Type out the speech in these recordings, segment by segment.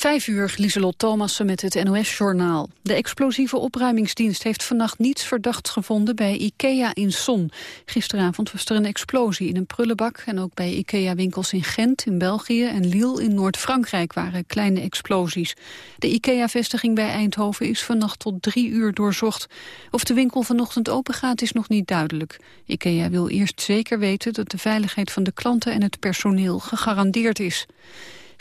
Vijf uur, Lieselot Thomassen met het NOS-journaal. De explosieve opruimingsdienst heeft vannacht niets verdachts gevonden bij IKEA in Son. Gisteravond was er een explosie in een prullenbak... en ook bij IKEA-winkels in Gent, in België en Lille in Noord-Frankrijk waren kleine explosies. De IKEA-vestiging bij Eindhoven is vannacht tot drie uur doorzocht. Of de winkel vanochtend open gaat is nog niet duidelijk. IKEA wil eerst zeker weten dat de veiligheid van de klanten en het personeel gegarandeerd is.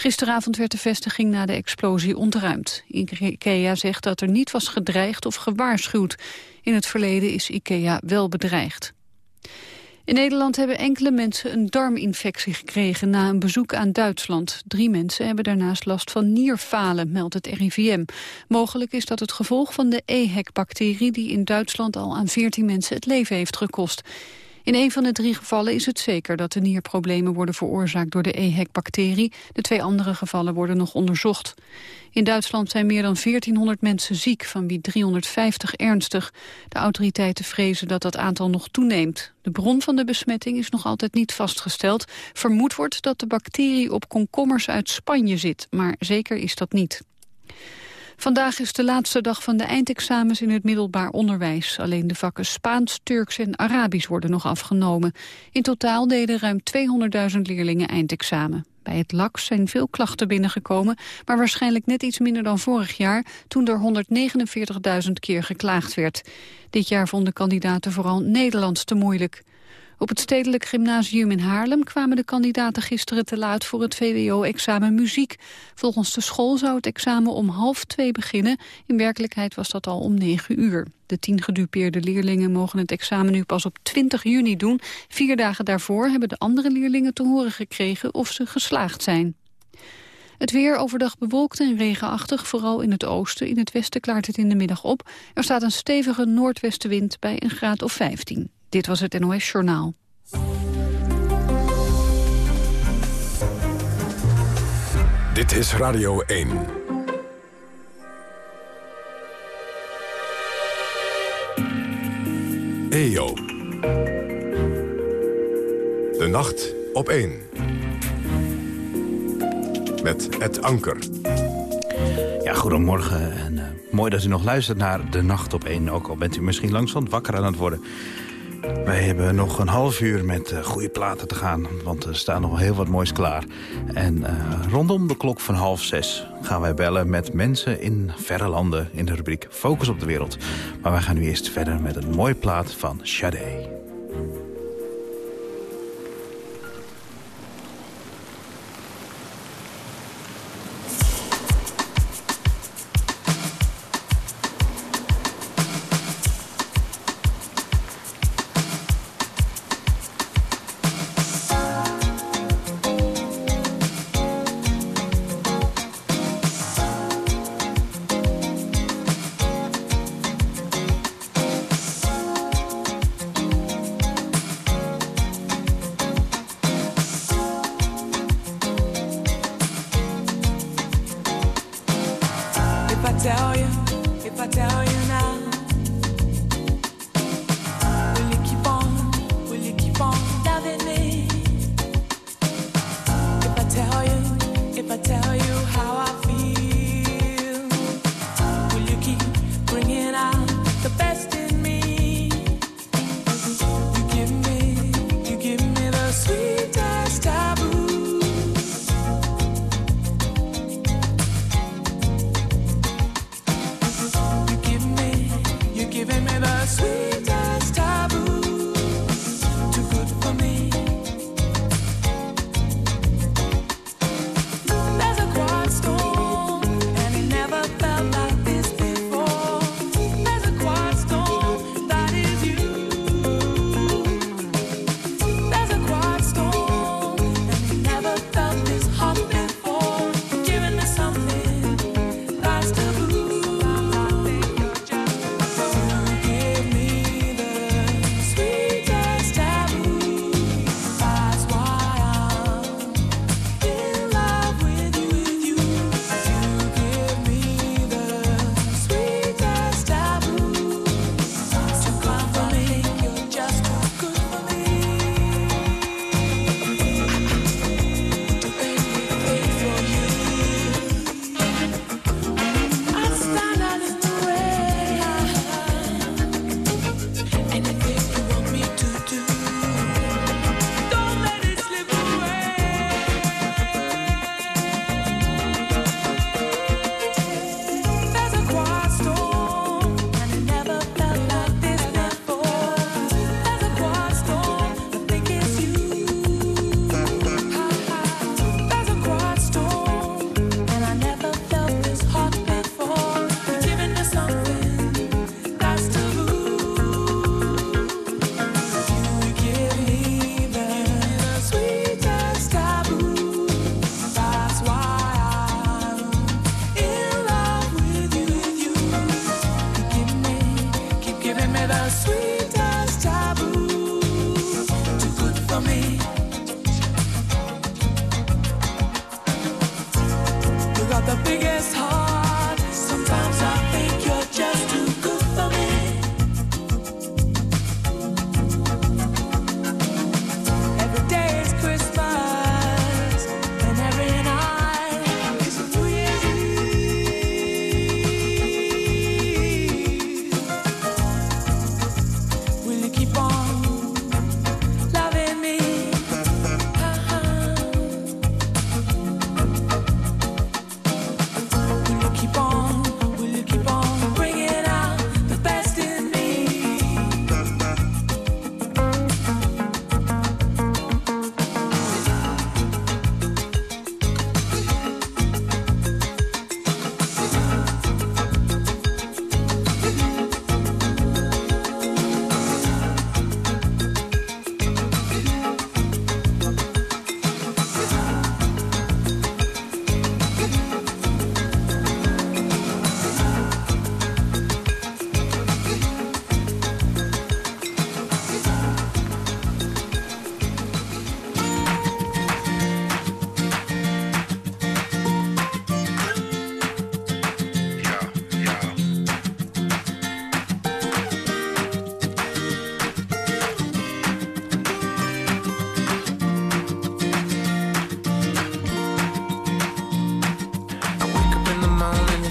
Gisteravond werd de vestiging na de explosie ontruimd. IKEA zegt dat er niet was gedreigd of gewaarschuwd. In het verleden is IKEA wel bedreigd. In Nederland hebben enkele mensen een darminfectie gekregen na een bezoek aan Duitsland. Drie mensen hebben daarnaast last van nierfalen, meldt het RIVM. Mogelijk is dat het gevolg van de EHEC-bacterie die in Duitsland al aan 14 mensen het leven heeft gekost. In een van de drie gevallen is het zeker dat de nierproblemen worden veroorzaakt door de EHEC-bacterie. De twee andere gevallen worden nog onderzocht. In Duitsland zijn meer dan 1400 mensen ziek, van wie 350 ernstig. De autoriteiten vrezen dat dat aantal nog toeneemt. De bron van de besmetting is nog altijd niet vastgesteld. Vermoed wordt dat de bacterie op komkommers uit Spanje zit, maar zeker is dat niet. Vandaag is de laatste dag van de eindexamens in het middelbaar onderwijs. Alleen de vakken Spaans, Turks en Arabisch worden nog afgenomen. In totaal deden ruim 200.000 leerlingen eindexamen. Bij het LAX zijn veel klachten binnengekomen, maar waarschijnlijk net iets minder dan vorig jaar, toen er 149.000 keer geklaagd werd. Dit jaar vonden kandidaten vooral Nederlands te moeilijk. Op het Stedelijk Gymnasium in Haarlem kwamen de kandidaten gisteren te laat voor het VWO-examen muziek. Volgens de school zou het examen om half twee beginnen. In werkelijkheid was dat al om negen uur. De tien gedupeerde leerlingen mogen het examen nu pas op 20 juni doen. Vier dagen daarvoor hebben de andere leerlingen te horen gekregen of ze geslaagd zijn. Het weer overdag bewolkt en regenachtig, vooral in het oosten. In het westen klaart het in de middag op. Er staat een stevige noordwestenwind bij een graad of 15. Dit was het NOS Journaal. Dit is Radio 1. EO. De nacht op 1. Met het anker. Ja, goedemorgen en uh, mooi dat u nog luistert naar De Nacht op 1. Ook al bent u misschien langzaam wakker aan het worden. Wij hebben nog een half uur met uh, goede platen te gaan, want er staan nog heel wat moois klaar. En uh, rondom de klok van half zes gaan wij bellen met mensen in verre landen in de rubriek Focus op de Wereld. Maar wij gaan nu eerst verder met een mooie plaat van Sade.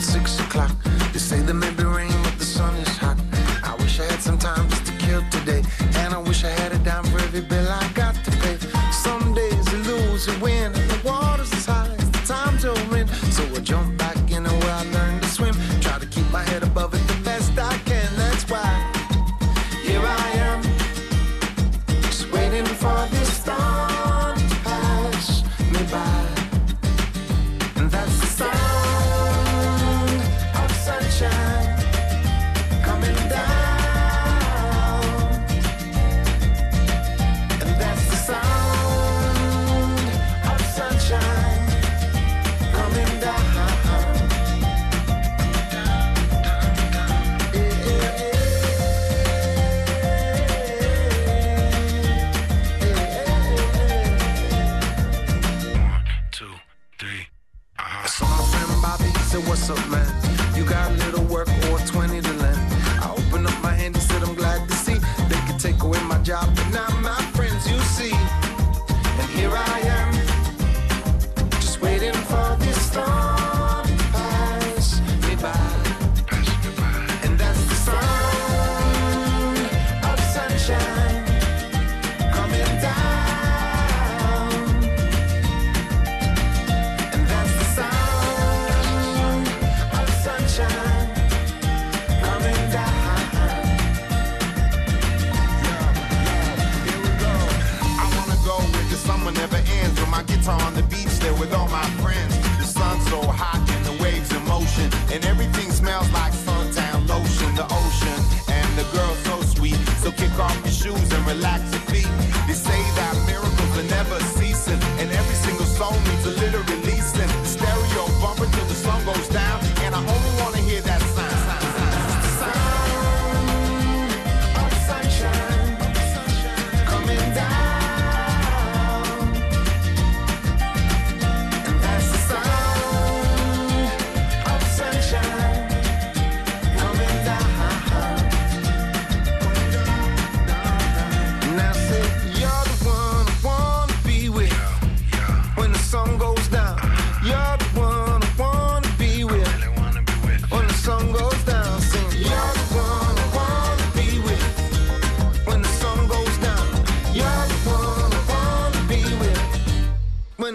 six o'clock. They say there may be rain, but the sun is hot. I wish I had some time just to kill today. And I wish I had a dime for every bill I relaxing.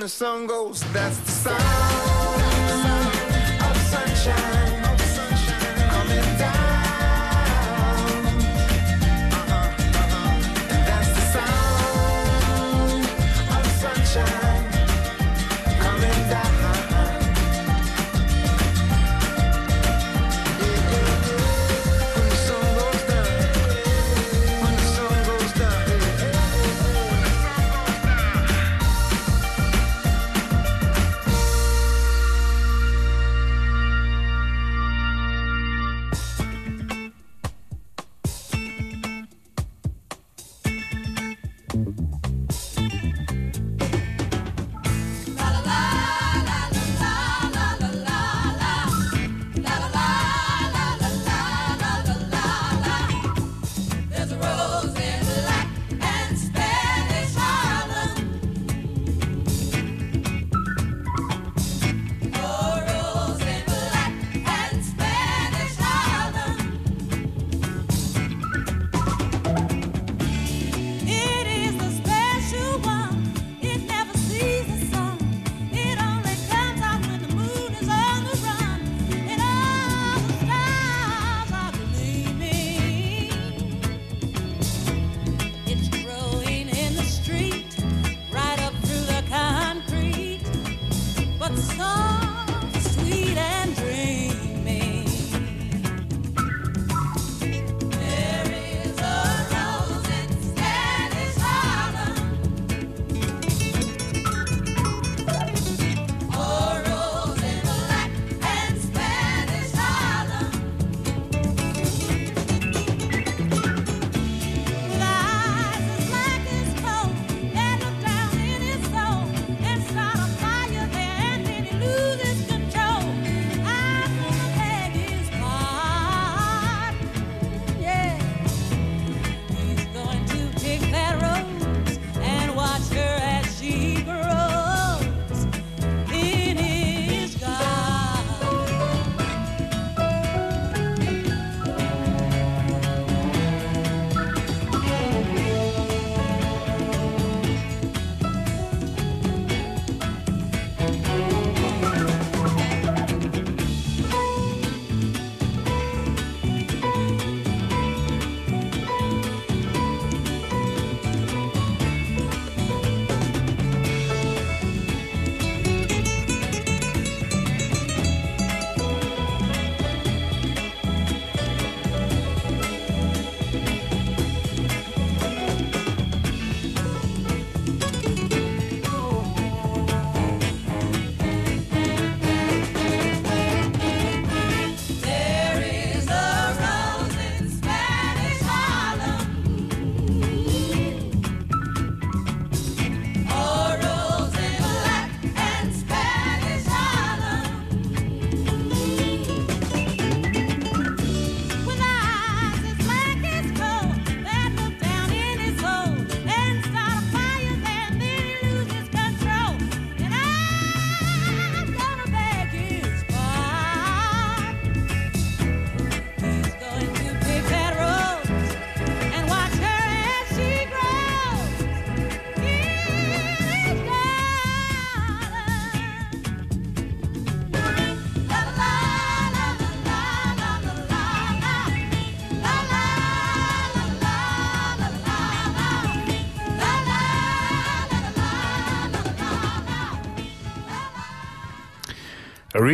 the sun goes, that's the sound of sunshine.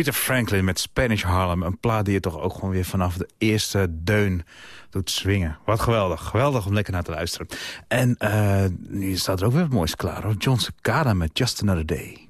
Rita Franklin met Spanish Harlem. Een plaat die je toch ook gewoon weer vanaf de eerste deun doet swingen. Wat geweldig. Geweldig om lekker naar te luisteren. En uh, nu staat er ook weer wat moois klaar. Hoor. John Cicada met Just Another Day.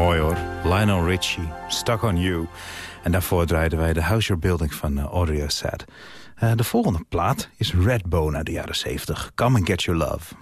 Mooi. Lionel Richie, Stuck on You. En daarvoor draaiden wij de House Your Building van uh, Audio. Uh, de volgende plaat is Redbone uit de jaren 70. Come and Get Your Love.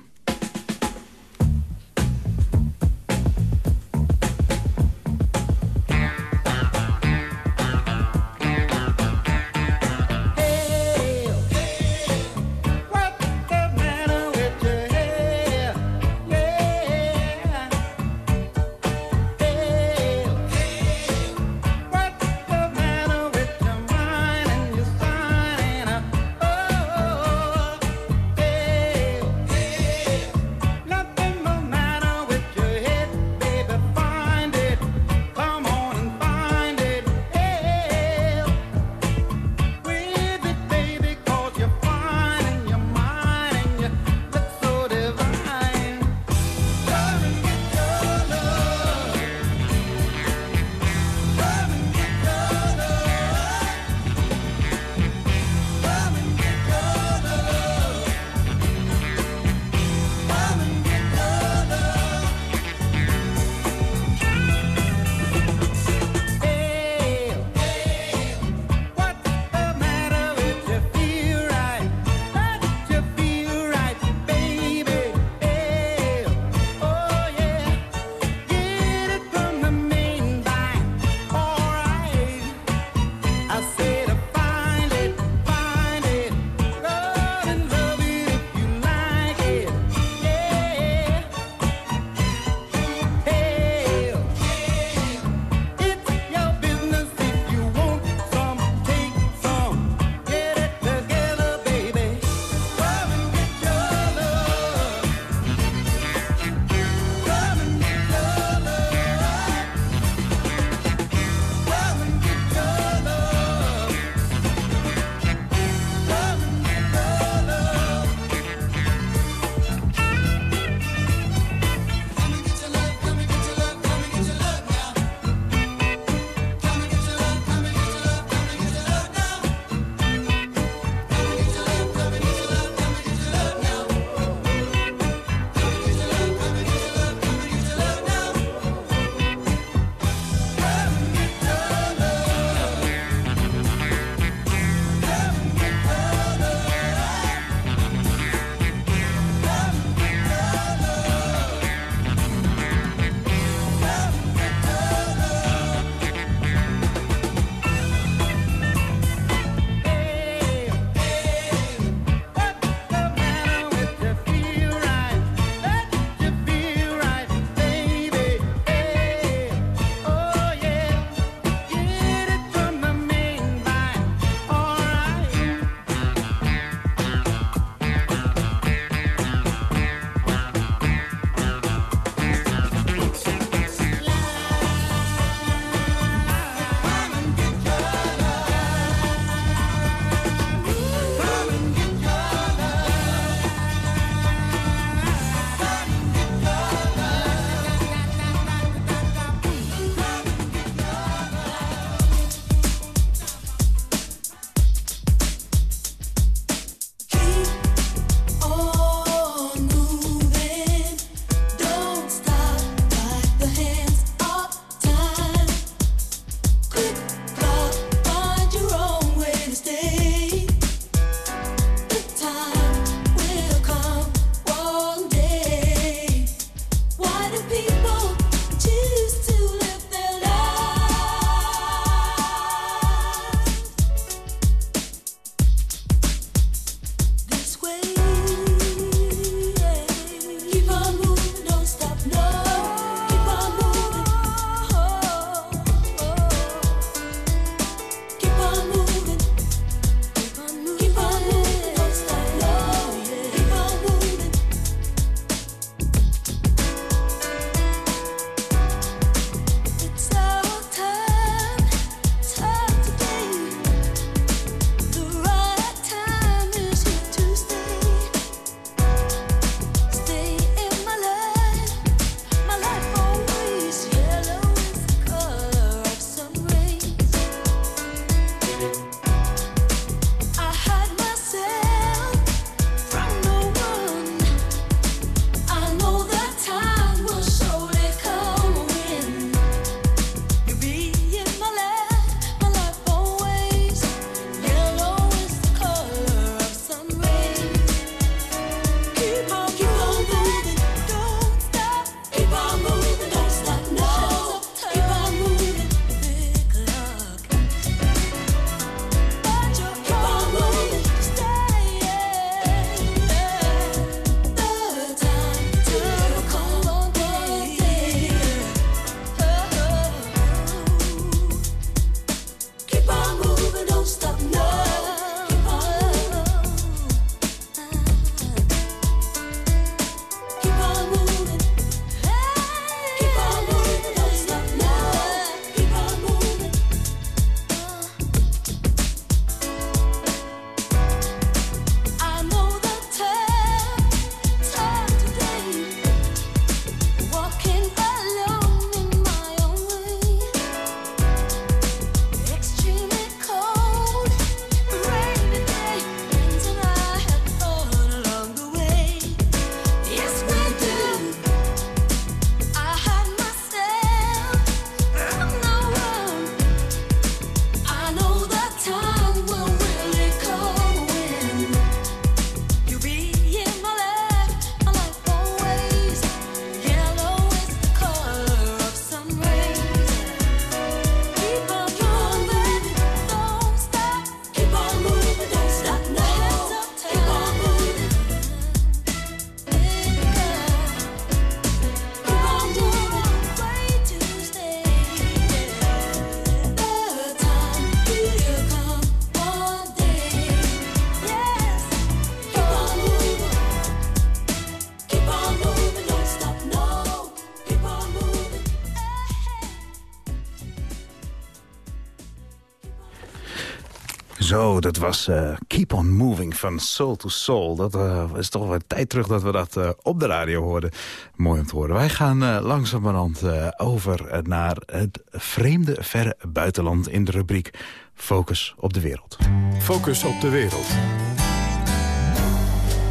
Zo, dat was uh, Keep on Moving van Soul to Soul. Dat uh, is toch wel tijd terug dat we dat uh, op de radio hoorden. Mooi om te horen. Wij gaan langzamerhand over naar het vreemde verre buitenland... in de rubriek Focus op de wereld. Focus op de wereld.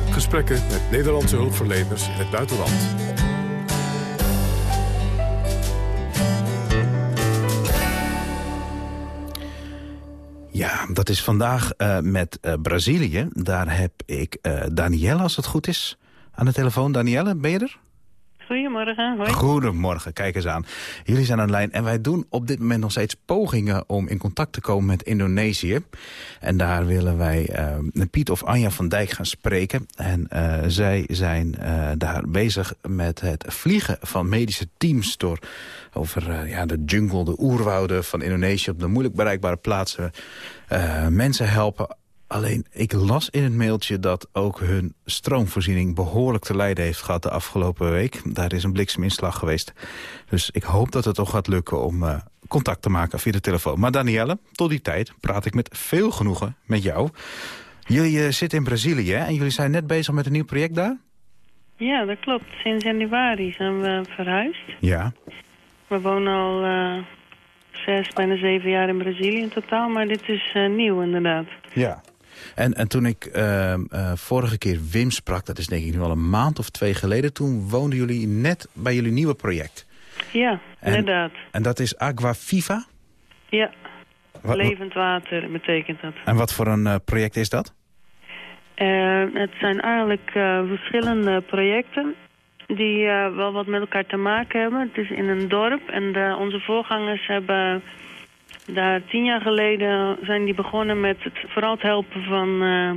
Gesprekken met Nederlandse hulpverleners in het buitenland. Dat is vandaag uh, met uh, Brazilië. Daar heb ik uh, Danielle, als het goed is, aan de telefoon. Danielle, ben je er? Goedemorgen. Goedemorgen, kijk eens aan. Jullie zijn aan de lijn en wij doen op dit moment nog steeds pogingen om in contact te komen met Indonesië. En daar willen wij uh, Piet of Anja van Dijk gaan spreken. En uh, zij zijn uh, daar bezig met het vliegen van medische teams door over ja, de jungle, de oerwouden van Indonesië op de moeilijk bereikbare plaatsen. mensen helpen Alleen, ik las in het mailtje dat ook hun stroomvoorziening behoorlijk te lijden heeft gehad de afgelopen week. Daar is een blikseminslag geweest. Dus ik hoop dat het toch gaat lukken om uh, contact te maken via de telefoon. Maar Danielle, tot die tijd praat ik met veel genoegen met jou. Jullie uh, zitten in Brazilië en jullie zijn net bezig met een nieuw project daar? Ja, dat klopt. Sinds januari zijn we verhuisd. Ja. We wonen al uh, zes, bijna zeven jaar in Brazilië in totaal. Maar dit is nieuw inderdaad. Ja. En, en toen ik uh, uh, vorige keer Wim sprak, dat is denk ik nu al een maand of twee geleden... toen woonden jullie net bij jullie nieuwe project. Ja, en, inderdaad. En dat is Agua Viva? Ja, Wat- levend water betekent dat. En wat voor een uh, project is dat? Eh, het zijn eigenlijk eh, verschillende projecten die eh, wel wat met elkaar te maken hebben. Het is in een dorp en onze voorgangers hebben daar tien jaar geleden zijn die begonnen met het, vooral het helpen van eh,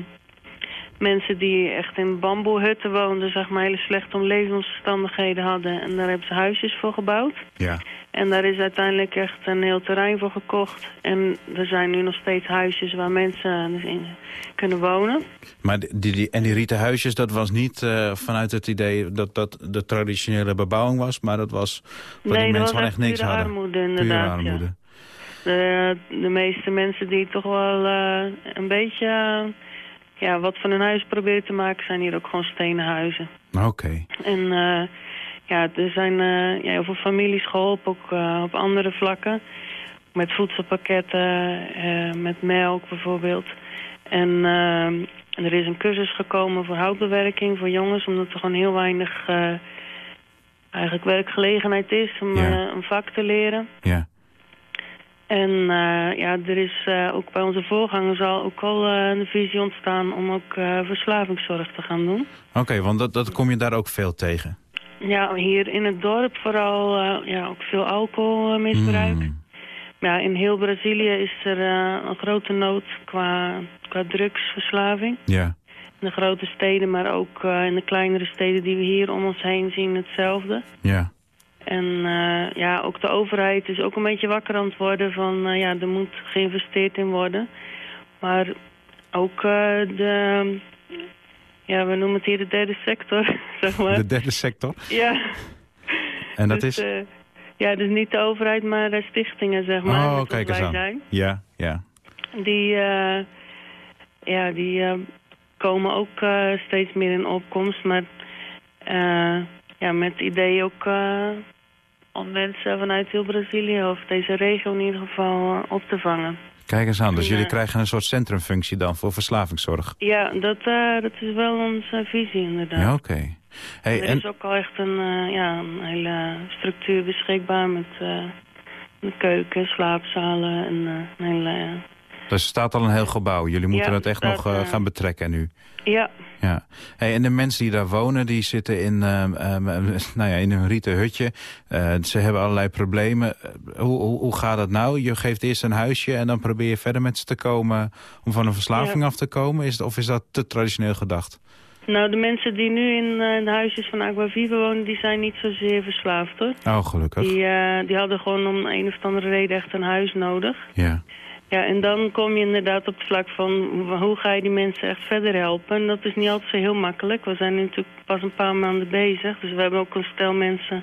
mensen die echt in bamboehutten woonden, zeg maar hele slechte omlevingsomstandigheden hadden. En daar hebben ze huisjes voor gebouwd. Ja. En daar is uiteindelijk echt een heel terrein voor gekocht. En er zijn nu nog steeds huisjes waar mensen dus in kunnen wonen. Maar die, die, en die rieten huisjes, dat was niet uh, vanuit het idee dat dat de traditionele bebouwing was... maar dat was dat nee, die dat mensen was gewoon echt niks hadden. armoede Pure inderdaad. armoede. Ja. De, de meeste mensen die toch wel uh, een beetje uh, ja, wat van hun huis proberen te maken... zijn hier ook gewoon stenen huizen. Oké. Okay. En uh, ja, er zijn ja, heel veel families geholpen, ook op andere vlakken. Met voedselpakketten, met melk bijvoorbeeld. En er is een cursus gekomen voor houtbewerking voor jongens... omdat er gewoon heel weinig eigenlijk werkgelegenheid is om Ja. een vak te leren. Ja. En uh, ja, er is uh, ook bij onze voorgangers al ook al uh, een visie ontstaan om ook verslavingszorg te gaan doen. Oké, okay, want dat, dat kom je daar ook veel tegen? Ja, hier in het dorp vooral ja, ook veel alcoholmisbruik. Mm. Ja, in heel Brazilië is er een grote nood qua, qua drugsverslaving. Ja. In de grote steden, maar ook in de kleinere steden die we hier om ons heen zien hetzelfde. Ja. En uh, ja, ook de overheid is ook een beetje wakker aan het worden van... Uh, ja, er moet geïnvesteerd in worden. Maar ook uh, de... Ja, we noemen het hier de derde sector, zeg maar. De derde sector? Ja. En dat dus, is? ja, dus niet de overheid, maar de stichtingen, zeg maar. Oh, kijk eens aan. Zijn. Ja, ja. Die, ja, die komen ook steeds meer in opkomst, maar... ja, met het idee ook om mensen vanuit heel Brazilië of deze regio in ieder geval uh, op te vangen. Kijk eens aan, dus jullie uh, krijgen een soort centrumfunctie dan voor verslavingszorg. Ja, dat, uh, dat is wel onze visie inderdaad. Ja, oké. Okay. Hey, er en... is ook al echt een, uh, ja, een hele structuur beschikbaar met een keuken, slaapzalen en een hele... Dus er staat al een heel gebouw. Jullie moeten ja, dat echt dat, nog gaan betrekken nu. Ja. Ja. Hey, en de mensen die daar wonen, die zitten in, uh, nou ja, in een rieten hutje. Uh, ze hebben allerlei problemen. Hoe, hoe, hoe gaat het nou? Je geeft eerst een huisje en dan probeer je verder met ze te komen... om van een verslaving ja. af te komen? Is of is dat te traditioneel gedacht? Nou, de mensen die nu in de huisjes van Agua Viva wonen... die zijn niet zozeer verslaafd, hoor. Oh, gelukkig. Die, die hadden gewoon om een of andere reden echt een huis nodig. Ja. Ja, en dan kom je inderdaad op het vlak van hoe ga je die mensen echt verder helpen. En dat is niet altijd zo heel makkelijk. We zijn nu natuurlijk pas een paar maanden bezig. Dus we hebben ook een stel mensen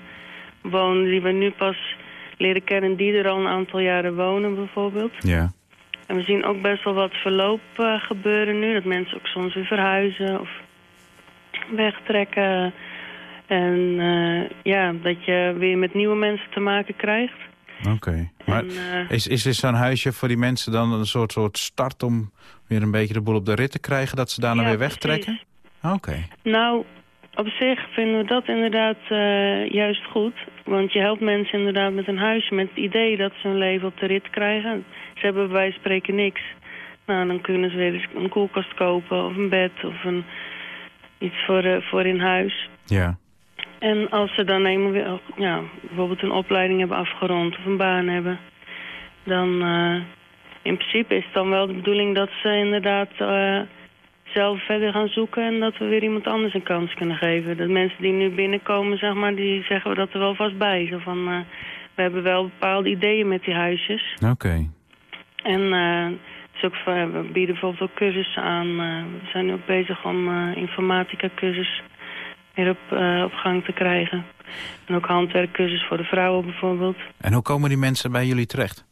wonen die we nu pas leren kennen... die er al een aantal jaren wonen bijvoorbeeld. Ja. En we zien ook best wel wat verloop eh, gebeuren nu. Dat mensen ook soms weer verhuizen of wegtrekken. En eh, ja, dat je weer met nieuwe mensen te maken krijgt. Oké. Maar eh, is, is, is zo'n huisje voor die mensen dan een soort, soort start om weer een beetje de boel op de rit te krijgen... dat ze daarna ja, weer wegtrekken? Oké. Nou, op zich vinden we dat inderdaad eh, juist goed. Want je helpt mensen inderdaad met een huisje met het idee dat ze hun leven op de rit krijgen. Ze hebben bij wijze van spreken niks. Nou, dan kunnen ze weer eens een koelkast kopen of een bed of een, iets voor, eh, voor in huis. Ja. En als ze dan eenmaal weer, ja, bijvoorbeeld een opleiding hebben afgerond of een baan hebben... dan eh, in principe is het dan wel de bedoeling dat ze inderdaad eh, zelf verder gaan zoeken... en dat we weer iemand anders een kans kunnen geven. Dat mensen die nu binnenkomen, zeg maar, die zeggen we dat er wel vast bij. Zo van, eh, we hebben wel bepaalde ideeën met die huisjes. Oké. En het is ook, we bieden bijvoorbeeld ook cursussen aan. we zijn nu ook bezig om informatica cursus weer op, eh, op gang te krijgen. En ook handwerkcursus voor de vrouwen bijvoorbeeld. En hoe komen die mensen bij jullie terecht?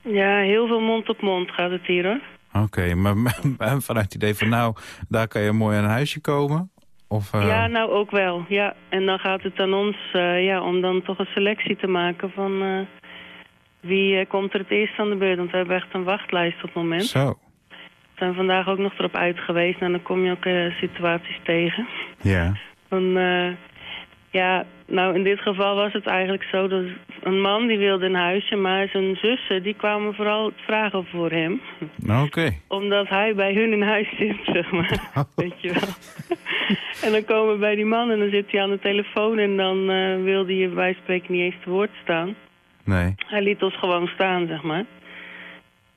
Ja, heel veel mond op mond gaat het hier hoor. Oké, maar maar vanuit het idee van nou, daar kan je mooi aan een huisje komen? Of, eh, Ja, nou ook wel. Ja. En dan gaat het aan ons eh, ja, om dan toch een selectie te maken van wie komt er het eerst aan de beurt. Want we hebben echt een wachtlijst op het moment. Zo, We zijn vandaag ook nog erop uit geweest. En dan kom je ook situaties tegen. ja. Van, eh, ja, nou in dit geval was het eigenlijk zo dat een man die wilde een huisje, maar zijn zussen die kwamen vooral vragen voor hem. Oké. Omdat hij bij hun in huis zit, zeg maar. Weet je wel. en dan komen we bij die man en dan zit hij aan de telefoon en dan eh, wilde hij bij spreken niet eens te woord staan. Nee. Hij liet ons gewoon staan, zeg maar.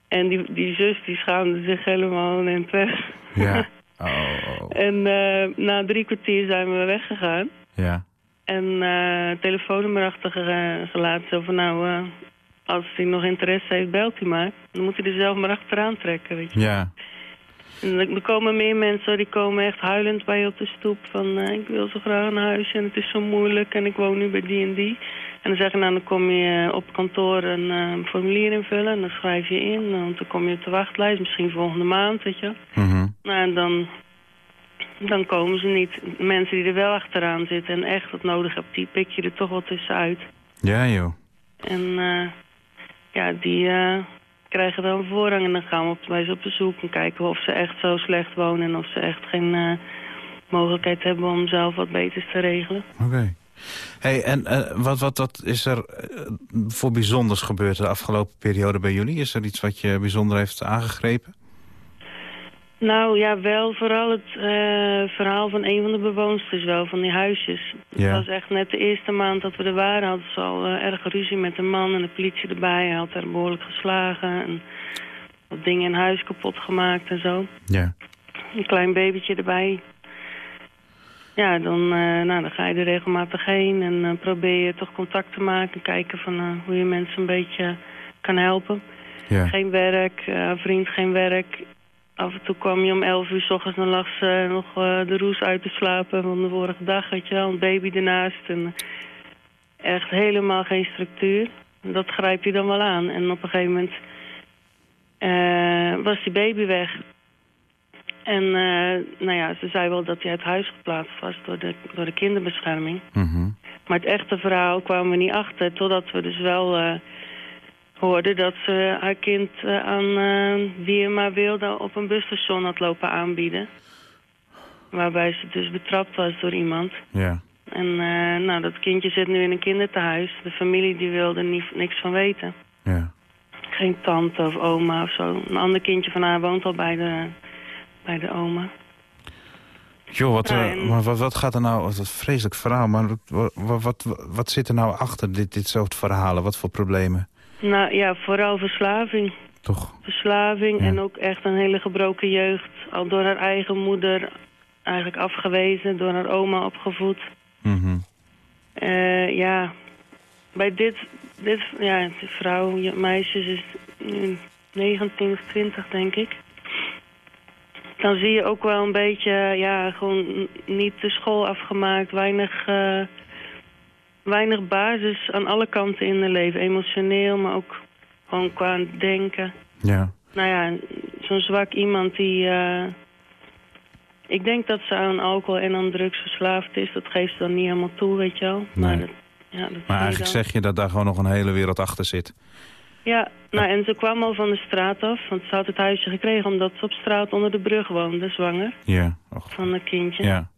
En die, die zus die schaamde zich helemaal en weg. Ja. Oh, oh, oh. En eh, na drie kwartier zijn we weggegaan. Ja. En eh telefoonnummer achtergelaten. Zo van nou, eh, als hij nog interesse heeft, belt hij maar. Dan moet hij er zelf maar achteraan trekken, weet je. Ja. Er komen meer mensen, die komen echt huilend bij je op de stoep. Van eh, ik wil zo graag een huis en het is zo moeilijk en ik woon nu bij die en die. En dan zeggen nou dan kom je op kantoor een eh, formulier invullen en dan schrijf je in. Want dan kom je op de wachtlijst, misschien volgende maand, weet je. Nou, en dan, dan komen ze niet. Mensen die er wel achteraan zitten en echt wat nodig hebben, die pik je er toch wel tussenuit. Ja, joh. En eh, ja, die krijgen dan voorrang. En dan gaan we op, ze op bezoek en kijken of ze echt zo slecht wonen... en of ze echt geen eh, mogelijkheid hebben om zelf wat beters te regelen. Oké. Hey, en eh, wat, wat, wat is er eh, voor bijzonders gebeurd de afgelopen periode bij jullie? Is er iets wat je bijzonder heeft aangegrepen? Nou ja, wel vooral het eh, verhaal van een van de bewoners wel, van die huisjes. Ja. Het was echt net de eerste maand dat we er waren, hadden ze al eh, erg ruzie met een man en de politie erbij. Hij had haar behoorlijk geslagen en wat dingen in huis kapot gemaakt en zo. Ja. Een klein babytje erbij. Ja, dan, eh, nou, dan ga je er regelmatig heen en probeer je toch contact te maken. Kijken van hoe je mensen een beetje kan helpen. Ja. Geen werk, vriend geen werk. Af en toe kwam je om 11 uur s ochtends, dan lag ze nog eh, de roes uit te slapen van de vorige dag, weet je wel. Een baby ernaast en eh, echt helemaal geen structuur. Dat grijp je dan wel aan. En op een gegeven moment eh, was die baby weg. En nou ja, ze zei wel dat hij uit huis geplaatst was door de, door de kinderbescherming. Mhm. Maar het echte verhaal kwamen we niet achter, totdat we dus wel hoorden dat ze haar kind eh, aan eh, wie er maar wilde op een busstation had lopen aanbieden. Waarbij ze dus betrapt was door iemand. Ja. En eh, nou, dat kindje zit nu in een kinderthuis. De familie die wilde niet, niks van weten. Ja. Geen tante of oma of zo. Een ander kindje van haar woont al bij de, bij de oma. Joh, wat, Ja, en- maar wat, wat gaat er nou... Wat een vreselijk verhaal, maar wat, wat, wat, wat zit er nou achter dit, dit soort verhalen? Wat voor problemen? Nou ja, vooral verslaving. Toch? Verslaving Ja. en ook echt een hele gebroken jeugd. Al door haar eigen moeder eigenlijk afgewezen, door haar oma opgevoed. Mhm. Eh, ja, bij dit, dit ja, vrouw, meisjes is nu 19 of 20 denk ik. Dan zie je ook wel een beetje, ja, gewoon niet de school afgemaakt. Weinig, eh, weinig basis aan alle kanten in het leven. Emotioneel, maar ook gewoon qua denken. Ja. Nou ja, zo'n zwak iemand die... eh, ik denk dat ze aan alcohol en aan drugs verslaafd is. Dat geeft ze dan niet helemaal toe, weet je wel. Maar, dat, ja, dat Maar eigenlijk dan. zeg je dat daar gewoon nog een hele wereld achter zit. Ja, nou en ze kwam al van de straat af. Want ze had het huisje gekregen omdat ze op straat onder de brug woonde, zwanger. Ja. Och, Van een kindje. ja.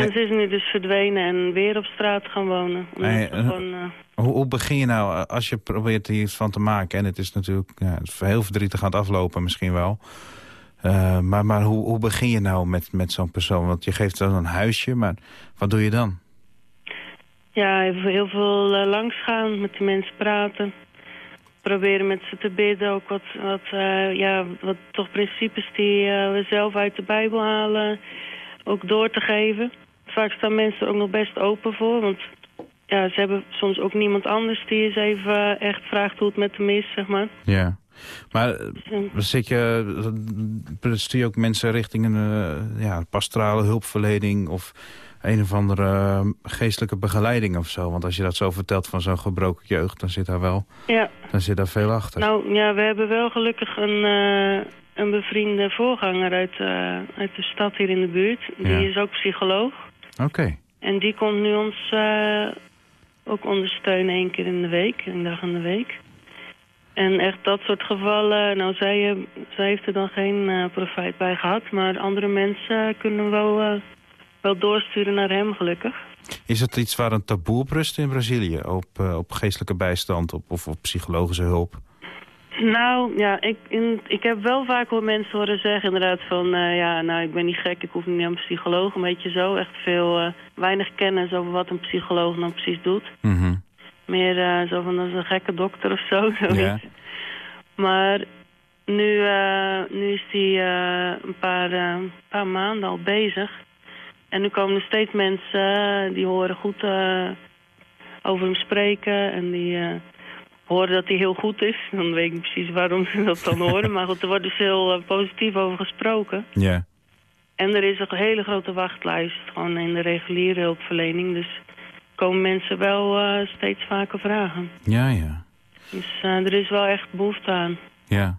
En ze is nu dus verdwenen en weer op straat gaan wonen. Nee, eh, gewoon, eh, Hoe, hoe begin je nou, eh, als je probeert hier iets van te maken... en het is natuurlijk ja, het is heel verdrietig aan het aflopen misschien wel... Maar maar hoe, hoe begin je nou met, met zo'n persoon? Want je geeft dan een huisje, maar wat doe je dan? ja, heel veel, heel veel eh, langsgaan, met die mensen praten. Proberen met ze te bidden, ook wat, wat, ja, wat toch principes die we zelf uit de Bijbel halen, ook door te geven. Vaak staan mensen er ook nog best open voor, want ja, ze hebben soms ook niemand anders die eens even eh, echt vraagt hoe het met hem is, zeg maar. Ja. Maar eh, zit je, stuur je ook mensen richting een eh, ja, pastorale hulpverlening... of een of andere geestelijke begeleiding of zo? Want als je dat zo vertelt van zo'n gebroken jeugd... dan zit daar wel ja, dan zit daar veel achter. Nou ja, we hebben wel gelukkig een, een bevriende voorganger uit, uit de stad hier in de buurt. Die Ja. is ook psycholoog. Oké. En die komt nu ons eh, ook ondersteunen één keer in de week, een dag in de week. En echt dat soort gevallen, nou zij, eh, zij heeft er dan geen eh, profijt bij gehad, maar andere mensen kunnen we wel, wel doorsturen naar hem gelukkig. Is het iets waar een taboe op rust in Brazilië? Op, op geestelijke bijstand op, of op psychologische hulp? Nou, ja, ik, in, ik heb wel vaak hoor mensen horen zeggen inderdaad van... eh, ja, nou, ik ben niet gek, ik hoef niet naar een psycholoog. Een beetje zo, echt veel, eh, weinig kennis over wat een psycholoog nou precies doet. Mhm. Meer eh, zo van, dat is een gekke dokter of zo, zoiets. Ja. Maar nu, nu is hij eh, een paar, paar maanden al bezig. En nu komen er steeds mensen die horen goed over hem spreken. En die horen dat hij heel goed is. Dan weet ik niet precies waarom ze dat dan horen. Maar goed, er wordt dus heel eh, positief over gesproken. Ja. En er is een hele grote wachtlijst, gewoon in de reguliere hulpverlening. Dus komen mensen wel eh, steeds vaker vragen. Ja, ja. Dus eh, er is wel echt behoefte aan. Ja.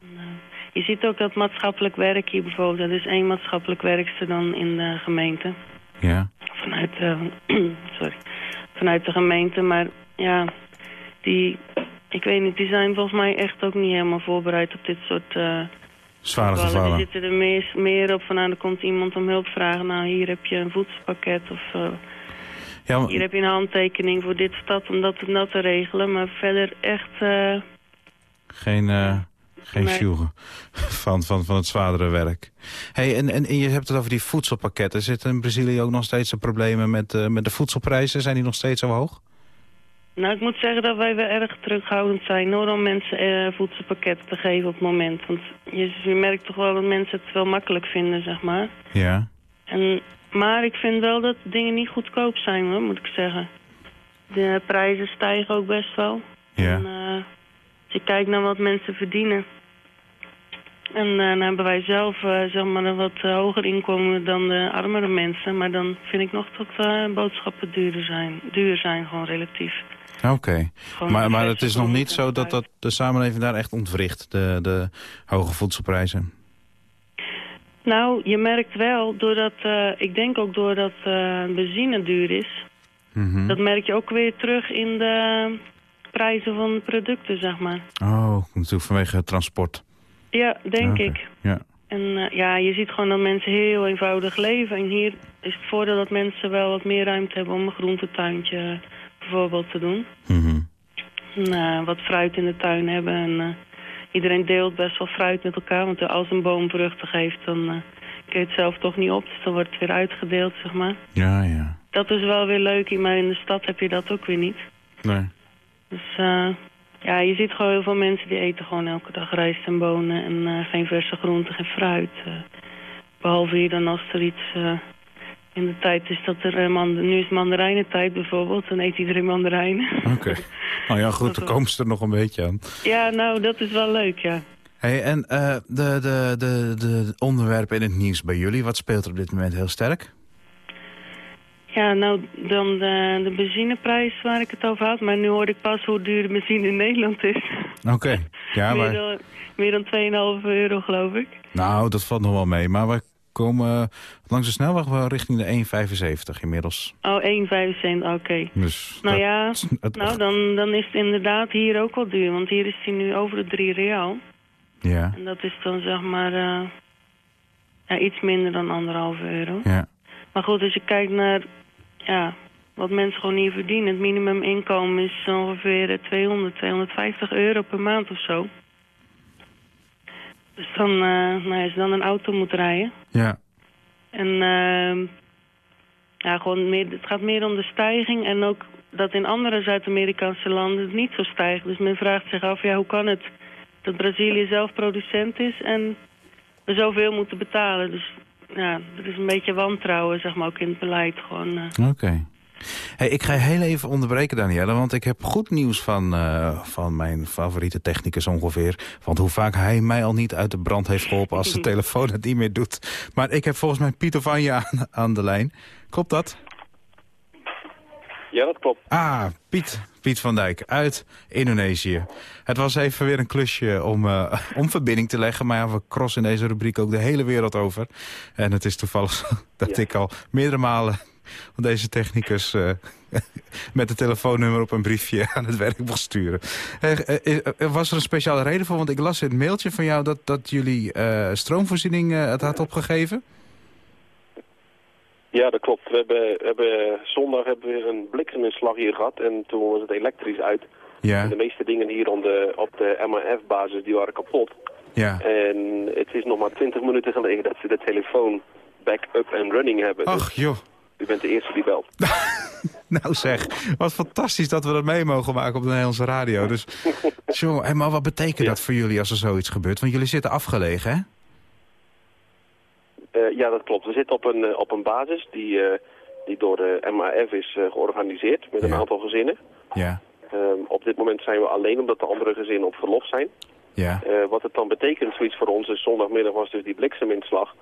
Je ziet ook dat maatschappelijk werk hier bijvoorbeeld. Er is één maatschappelijk werkster dan in de gemeente. Ja. Vanuit, sorry, vanuit de gemeente. Maar ja, die, ik weet niet, die zijn volgens mij echt ook niet helemaal voorbereid op dit soort eh Zware gevallen. Die zitten er meer, meer op van, nou, er komt iemand om hulp vragen. Nou, hier heb je een voedselpakket of eh, Ja, maar- hier heb je een handtekening voor dit dat om dat en dat te regelen. Maar verder echt, eh, geen, eh geen Nee. van, van, van het zwaardere werk. Hey, en, en, en je hebt het over die voedselpakketten. Zitten in Brazilië ook nog steeds de problemen met, met de voedselprijzen? Zijn die nog steeds zo hoog? Nou ik moet zeggen dat wij wel erg terughoudend zijn hoor, om mensen eh, voedselpakketten te geven op het moment. Want je, je merkt toch wel dat mensen het wel makkelijk vinden, zeg maar. Ja. En, maar ik vind wel dat dingen niet goedkoop zijn hoor, moet ik zeggen. De prijzen stijgen ook best wel. Ja. En, eh, als je kijkt naar wat mensen verdienen. En eh, dan hebben wij zelf eh, zeg maar een wat hoger inkomen dan de armere mensen. Maar dan vind ik nog dat boodschappen duurder zijn. Duur zijn gewoon relatief. Oké. Maar, maar het is nog niet zo dat, dat de samenleving daar echt ontwricht, de, de hoge voedselprijzen. Nou, je merkt wel, doordat, eh, ik denk ook doordat eh benzine duur is... Mhm. dat merk je ook weer terug in de prijzen van producten, zeg maar. Oh, natuurlijk vanwege het transport. Ja, denk ik. Ja. En eh, ja, je ziet gewoon dat mensen heel eenvoudig leven. En hier is het voordeel dat mensen wel wat meer ruimte hebben om een groentetuintje bijvoorbeeld te doen. Mhm. En, eh, wat fruit in de tuin hebben. En eh, iedereen deelt best wel fruit met elkaar. Want als een boom vruchten geeft, dan eh, kun je het zelf toch niet op. Dus dan wordt het weer uitgedeeld, zeg maar. Ja, ja. Dat is wel weer leuk, maar in de stad heb je dat ook weer niet. Nee. Dus ja, je ziet gewoon heel veel mensen die eten gewoon elke dag rijst en bonen en geen verse groenten, geen fruit. eh. behalve hier dan als er iets in de tijd is dat er, eh, nu is mandarijnentijd bijvoorbeeld, dan eet iedereen mandarijnen. Oké. Nou ja, goed, dan komen ze er nog een beetje aan. ja, nou, dat is wel leuk, ja. Hey, en eh, de, de, de, de onderwerpen in het nieuws bij jullie, wat speelt er op dit moment heel sterk? Ja, nou, dan de, de benzineprijs waar ik het over had. Maar nu hoor ik pas hoe duur de benzine in Nederland is. Oké, ja, meer, maar... dan, meer dan 2,5 euro, geloof ik. Nou, dat valt nog wel mee. Maar we komen eh, langs de snelweg wel richting de 1,75 inmiddels. Oh, 1,75, oké. Dus Nou dat- ja, het- nou, dan, dan is het inderdaad hier ook wel duur. Want hier is hij nu over de 3 real. Ja, En dat is dan zeg maar eh, ja, iets minder dan anderhalve euro. ja. Maar goed, als je kijkt naar ja, wat mensen gewoon hier verdienen. Het minimuminkomen is ongeveer eh, 200, 250 euro per maand of zo. Dus dan, eh, nou, als je dan een auto moet rijden. Ja, En ehm, ja, gewoon meer, het gaat meer om de stijging. En ook dat in andere Zuid-Amerikaanse landen het niet zo stijgt. Dus men vraagt zich af, ja, hoe kan het dat Brazilië zelf producent is en we zoveel moeten betalen. Dus ja, er is een beetje wantrouwen, zeg maar, ook in het beleid. Gewoon, eh. oké. Hey, ik ga je heel even onderbreken, Danielle, want ik heb goed nieuws van, eh, van mijn favoriete technicus ongeveer. Want hoe vaak hij mij al niet uit de brand heeft geholpen als de telefoon het niet meer doet. Maar ik heb volgens mij Piet of Anja aan, aan de lijn. Klopt dat? Ja, dat klopt. Ah, Piet, Piet van Dijk uit Indonesië. Het was even weer een klusje om, eh, om verbinding te leggen. Maar ja, we crossen in deze rubriek ook de hele wereld over. En het is toevallig zo dat Ja. ik al meerdere malen van deze technicus... eh, met het telefoonnummer op een briefje aan het werk mocht sturen. Eh, eh, was er een speciale reden voor? Want ik las in het mailtje van jou dat, dat jullie eh, stroomvoorziening het had opgegeven. Ja, dat klopt. We hebben, we hebben, zondag hebben we een blikseminslag hier gehad en toen was het elektrisch uit. Ja, de meeste dingen hier op de, op de MAF-basis die waren kapot. ja. En het is nog maar 20 minuten geleden dat ze de telefoon back up en running hebben. Ach joh. U bent de eerste die belt. Nou zeg, wat fantastisch dat we dat mee mogen maken op de Nederlandse radio. Dus, hé, maar wat betekent dat voor jullie als er zoiets gebeurt? Want jullie zitten afgelegen, hè? Eh, ja, dat klopt. We zitten op een, eh, op een basis die, eh, die door de MAF is georganiseerd met een aantal gezinnen. Ja, Ehm, op dit moment zijn we alleen omdat de andere gezinnen op verlof zijn. ja, wat het dan betekent, zoiets voor ons, is zondagmiddag was dus die blikseminslag.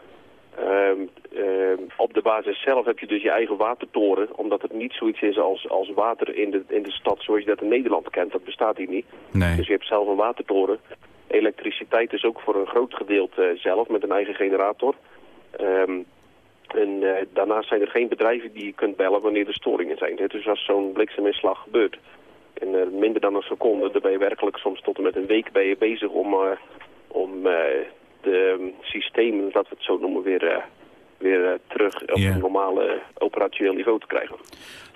Ehm, ehm, op de basis zelf heb je dus je eigen watertoren, omdat het niet zoiets is als, als water in de, in de stad zoals je dat in Nederland kent. Dat bestaat hier niet. nee. Dus je hebt zelf een watertoren. Elektriciteit is ook voor een groot gedeelte eh, zelf met een eigen generator. Ehm, en eh, daarnaast zijn er geen bedrijven die je kunt bellen wanneer er storingen zijn. Dus als zo'n blikseminslag gebeurt, in eh, minder dan een seconde, dan ben je werkelijk soms tot en met een week ben je bezig om, om de um, systemen, dat we het zo noemen, weer, eh, weer eh, terug op een normale operationeel niveau te krijgen.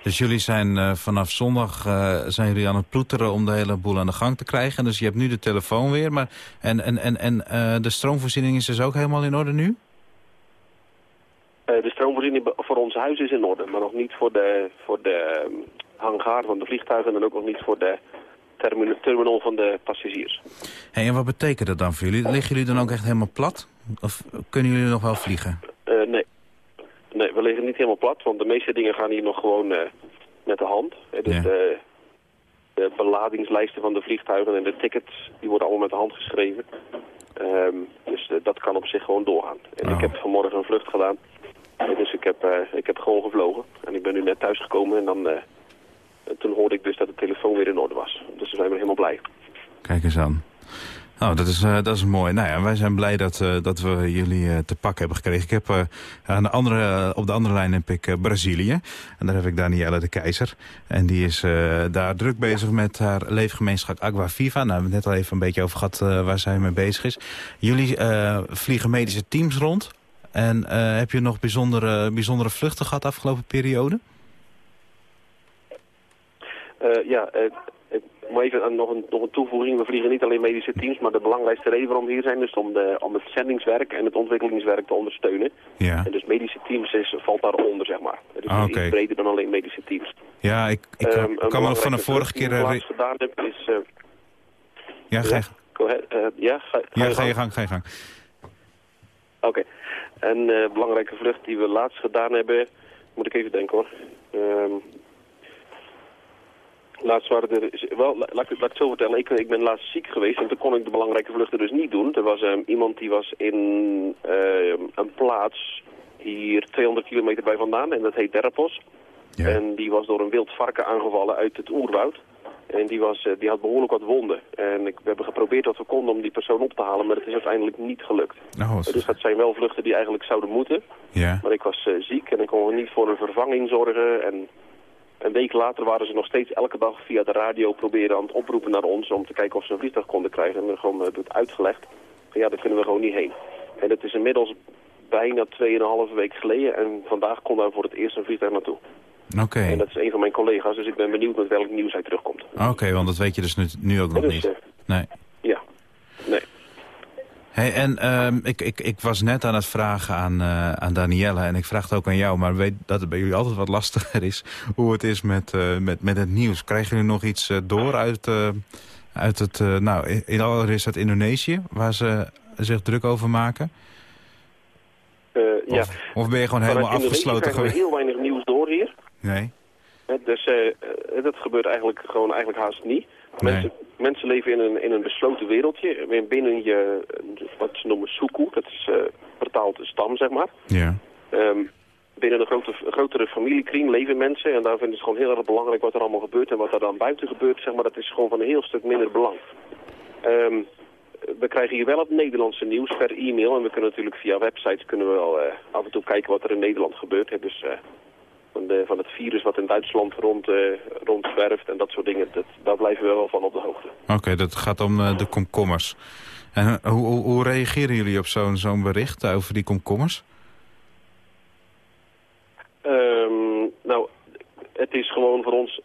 Dus jullie zijn eh, vanaf zondag eh, zijn jullie aan het ploeteren om de hele boel aan de gang te krijgen. Dus je hebt nu de telefoon weer. Maar, en en, en, en eh, de stroomvoorziening is dus ook helemaal in orde nu? Eh, de stroomvoorziening voor ons huis is in orde, maar nog niet voor de, voor de ehm, hangar van de vliegtuigen en ook nog niet voor de terminal van de passagiers. Hey, en wat betekent dat dan voor jullie? Liggen jullie dan ook echt helemaal plat? Of kunnen jullie nog wel vliegen? Eh, nee. nee, we liggen niet helemaal plat, want de meeste dingen gaan hier nog gewoon eh, met de hand. Dus Ja. de, de beladingslijsten van de vliegtuigen en de tickets, die worden allemaal met de hand geschreven. Ehm, dus eh, dat kan op zich gewoon doorgaan. En Oh. ik heb vanmorgen een vlucht gedaan. Dus ik heb, ik heb gewoon gevlogen. En ik ben nu net thuisgekomen en dan... eh, en toen hoorde ik dus dat de telefoon weer in orde was. Dus we zijn weer helemaal blij. Kijk eens aan. Nou, dat is, eh, dat is mooi. Nou ja, wij zijn blij dat, eh, dat we jullie te pak hebben gekregen. Ik heb, aan de andere, op de andere lijn heb ik Brazilië. En daar heb ik Danielle de Keizer. En die is daar druk bezig met haar leefgemeenschap Agua Viva. Nou, we hebben het net al even een beetje over gehad eh, waar zij mee bezig is. Jullie vliegen medische teams rond. En heb je nog bijzondere, bijzondere vluchten gehad de afgelopen periode? Eh, ja, eh, ik moet even nog, een, nog een toevoeging. We vliegen niet alleen medische teams, maar de belangrijkste reden waarom we hier zijn is om, de, om het zendingswerk en het ontwikkelingswerk te ondersteunen. Ja, En dus medische teams is, valt daaronder, zeg maar. Het is Ah, breder dan alleen medische teams. ja ik, ik Ehm, kan- me nog van de vorige keer... ik eh, laatst gedaan heb is... eh, ja, ga je. Eh, ja, ga, ja, je ga je gang? gang, ga je gang. Oké. En eh belangrijke vlucht die we laatst gedaan hebben, moet ik even denken hoor. Ehm, laatst waren er, wel, la- laat ik, het- laat ik het zo vertellen, ik, ik ben laatst ziek geweest en toen kon ik de belangrijke vluchten dus niet doen. Er was ehm, iemand die was in ehm, een plaats hier 200 kilometer bij vandaan en dat heet Derpos. Ja. En die was door een wild varken aangevallen uit het oerwoud. En die, was, eh, die had behoorlijk wat wonden. En ik, we hebben geprobeerd wat we konden om die persoon op te halen, maar het is uiteindelijk niet gelukt. Oh, Dus dat zijn wel vluchten die eigenlijk zouden moeten. ja. Maar ik was eh, ziek en ik kon niet voor een vervanging zorgen. En een week later waren ze nog steeds elke dag via de radio proberen aan het oproepen naar ons... om te kijken of ze een vliegtuig konden krijgen. En we gewoon hebben het uitgelegd. Ja, daar kunnen we gewoon niet heen. En het is inmiddels bijna 2,5 week geleden. En vandaag kon daar voor het eerst een vliegtuig naartoe. Oké, En dat is een van mijn collega's, dus ik ben benieuwd met welk nieuws hij terugkomt. Oké, want dat weet je dus nu, nu ook nog Dus, niet. eh, nee. Hey, en ehm, ik, ik, ik was net aan het vragen aan, eh, aan Danielle en ik vraag het ook aan jou... maar weet dat het bij jullie altijd wat lastiger is hoe het is met, eh, met, met het nieuws. Krijgen jullie nog iets eh, door uit, uit het... nou, in- allereerst uit Indonesië, waar ze zich druk over maken? Ja. Of, of ben je gewoon helemaal afgesloten geweest? heel weinig nieuws door hier. Nee? Dus dat gebeurt eigenlijk gewoon eigenlijk haast niet. Nee. Mensen, mensen leven in een, in een besloten wereldje. Binnen je, wat ze noemen suku, dat is eh, vertaald stam, zeg maar. Ja. Ehm, binnen een grote, grotere familiekring leven mensen. En daar vinden ze gewoon heel erg belangrijk wat er allemaal gebeurt. En wat er dan buiten gebeurt, zeg maar, dat is gewoon van een heel stuk minder belang. Ehm, we krijgen hier wel het Nederlandse nieuws per e-mail. En we kunnen natuurlijk via websites kunnen we wel eh, af en toe kijken wat er in Nederland gebeurt. Hè. Dus van, de, van het virus wat in Duitsland rond, eh, rondzwerft en dat soort dingen. Dat, daar blijven we wel van op de hoogte. Oké, dat gaat om eh, de komkommers. En hoe, hoe, hoe reageren jullie op zo'n zo'n bericht over die komkommers? Ehm, nou, het is gewoon voor ons,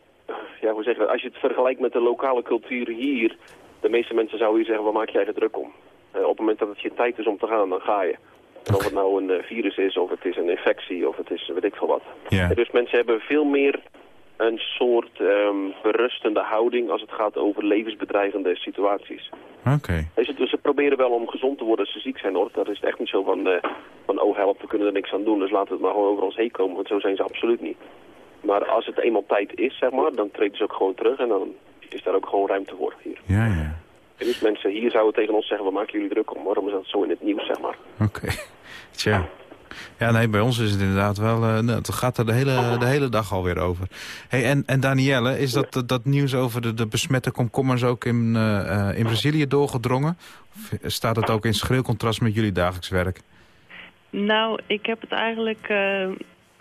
ja, hoe zeggen we, als je het vergelijkt met de lokale cultuur hier, de meeste mensen zouden hier zeggen, waar maak jij je druk om? Eh, op het moment dat het je tijd is om te gaan, dan ga je. Of het nou een eh, virus is, of het is een infectie, of het is weet ik veel wat. Ja. Dus mensen hebben veel meer een soort ehm, berustende houding als het gaat over levensbedreigende situaties. Oké. Dus, dus ze proberen wel om gezond te worden als ze ziek zijn hoor. Dat is echt niet zo van, eh, van oh help, we kunnen er niks aan doen, dus laten we het maar gewoon over ons heen komen. Want zo zijn ze absoluut niet. Maar als het eenmaal tijd is, zeg maar, dan treden ze ook gewoon terug en dan is daar ook gewoon ruimte voor hier. Ja, ja. En dus mensen hier zouden tegen ons zeggen, we maken jullie druk om. Waarom is dat zo in het nieuws, zeg maar? Oké. Tja. Ja, nee, bij ons is het inderdaad wel... eh, nou, het gaat er de hele, de hele dag alweer over. Hey, en, en Danielle, is dat, dat, dat nieuws over de, de besmette komkommers ook in, eh, eh, in Brazilië doorgedrongen? Of staat het ook in schril contrast met jullie dagelijks werk? Nou, ik heb het eigenlijk eh,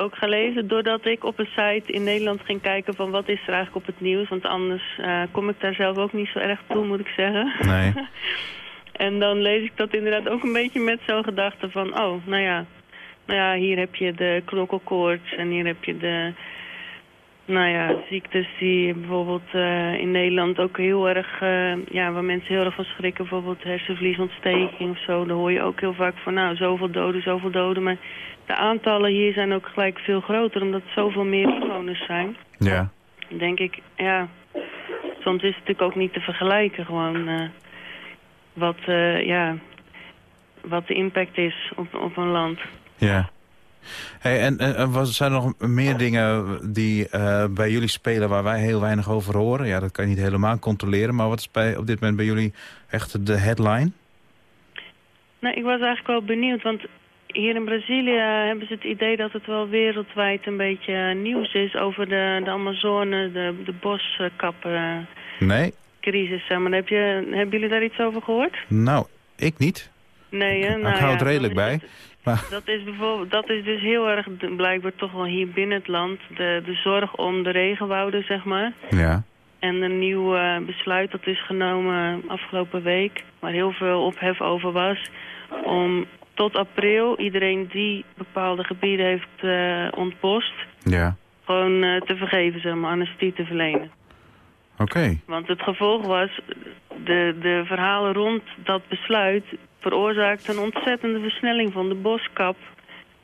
ook gelezen doordat ik op een site in Nederland ging kijken van wat is er eigenlijk op het nieuws. Want anders eh, kom ik daar zelf ook niet zo erg toe, moet ik zeggen. Nee. En dan lees ik dat inderdaad ook een beetje met zo'n gedachte van, oh, nou ja, nou ja, hier heb je de knokkelkoorts en hier heb je de, nou ja, ziektes die bijvoorbeeld eh, in Nederland ook heel erg, eh, ja, waar mensen heel erg van schrikken, bijvoorbeeld hersenvliesontsteking of zo, daar hoor je ook heel vaak van, nou, zoveel doden, zoveel doden, maar de aantallen hier zijn ook gelijk veel groter, omdat er zoveel meer inwoners zijn. Ja. Dan denk ik, ja, soms is het natuurlijk ook niet te vergelijken gewoon eh, wat, eh, ja, wat de impact is op, op een land. Ja. Hey, en zijn er nog meer dingen die eh, bij jullie spelen waar wij heel weinig over horen? Ja, dat kan je niet helemaal controleren. Maar wat is bij, op dit moment bij jullie echt de headline? Nou, ik was eigenlijk wel benieuwd, want hier in Brazilië hebben ze het idee dat het wel wereldwijd een beetje eh, nieuws is over de, de Amazone, de, de boskapcrisis. Nee? zeg maar. Heb je, hebben jullie daar iets over gehoord? Nou, ik niet. Nee, hè? Ik Nou, hou ja, het redelijk bij. het- Maar, Dat is, bijvoorbeeld, dat is dus heel erg blijkbaar toch wel hier binnen het land. De, de zorg om de regenwouden, zeg maar. ja. En een nieuw eh, besluit dat is genomen afgelopen week, waar heel veel ophef over was, om tot april iedereen die bepaalde gebieden heeft eh, ontbost, Ja. gewoon eh, te vergeven, zeg maar, amnestie te verlenen. Oké. Want het gevolg was, de, de verhalen rond dat besluit veroorzaakten een ontzettende versnelling van de boskap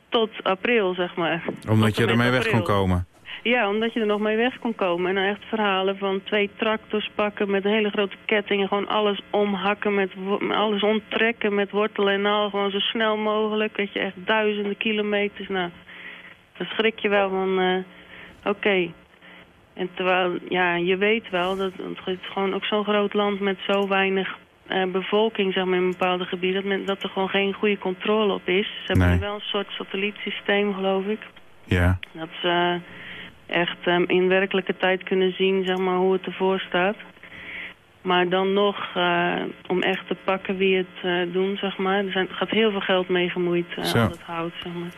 tot april, zeg maar. Omdat Tot je ermee weg kon komen. Ja, omdat je er nog mee weg kon komen. En dan echt verhalen van twee tractors pakken met een hele grote ketting... en gewoon alles omhakken, met alles onttrekken met wortelen en al. Gewoon zo snel mogelijk, dat je echt duizenden kilometers... Nou, dan schrik je wel van, eh, oké. En terwijl, ja, je weet wel, dat het is gewoon ook zo'n groot land met zo weinig... eh, bevolking zeg maar, in bepaalde gebieden, dat, men, dat er gewoon geen goede controle op is. Ze hebben Nee. wel een soort satellietsysteem, geloof ik. Ja. Dat ze echt ehm, in werkelijke tijd kunnen zien zeg maar, hoe het ervoor staat. Maar dan nog, eh, om echt te pakken wie het eh, doen, zeg maar. Er zijn, gaat heel veel geld mee gemoeid uh, aan het hout, zeg maar.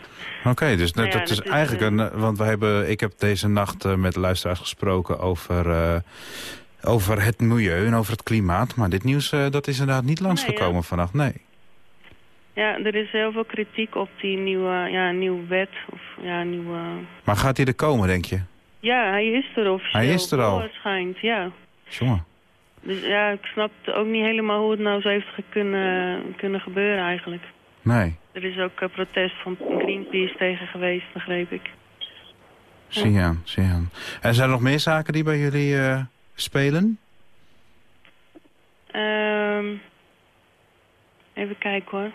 Oké, dus Nou dat, ja, dat is dat eigenlijk een... Want we hebben, ik heb deze nacht met luisteraars gesproken over, over het milieu en over het klimaat. Maar dit nieuws dat is inderdaad niet langsgekomen Nee, vannacht. Nee. Ja, er is heel veel kritiek op die nieuwe, ja, nieuwe wet. Of, ja, nieuwe... Maar gaat hij er komen, denk je? ja, hij is er officieel. Hij is er al. Het schijnt, ja. Jongen. Dus ja, ik snap ook niet helemaal hoe het nou zo heeft kunnen, kunnen gebeuren eigenlijk. Nee, Er is ook eh, protest van Greenpeace tegen geweest, begreep ik. zie je aan, zie je aan. En zijn er nog meer zaken die bij jullie eh, spelen? Ehm even kijken hoor.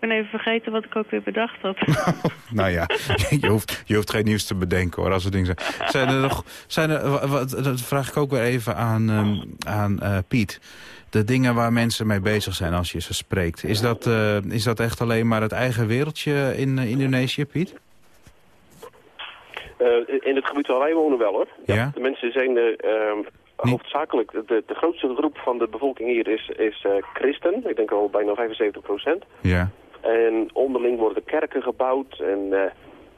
Ik ben even vergeten wat ik ook weer bedacht had. Nou ja, je hoeft, je hoeft geen nieuws te bedenken hoor, als er dingen zijn. Zijn er nog, zijn er, wa- wat, dat vraag ik ook weer even aan, ehm, aan eh, Piet. De dingen waar mensen mee bezig zijn als je ze spreekt. Is dat, eh, is dat echt alleen maar het eigen wereldje in eh, Indonesië, Piet? Eh, in het gebied waar wij wonen wel hoor. Ja? De mensen zijn eh, ehm, hoofdzakelijk, de, de grootste groep van de bevolking hier is, is eh, christen. Ik denk al bijna 75 procent. Ja. En onderling worden kerken gebouwd. En eh,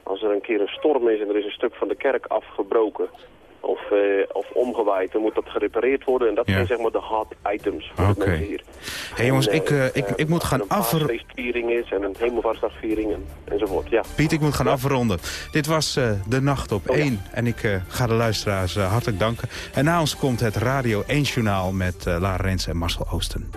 als er een keer een storm is en er is een stuk van de kerk afgebroken of, eh, of omgewaaid, dan moet dat gerepareerd worden. En dat Ja. zijn zeg maar de hot items voor Oké. de mensen hier. Hé jongens, En, ik, eh, ik, ik moet gaan een afronden. paasfeestviering is en een hemelvaartsdagviering en, enzovoort. Ja. Piet, ik moet gaan afronden. Dit was De Nacht op Oh ja. 1. En ik ga de luisteraars hartelijk danken. En na ons komt het Radio 1 Journaal met Lara Rens en Marcel Oosten.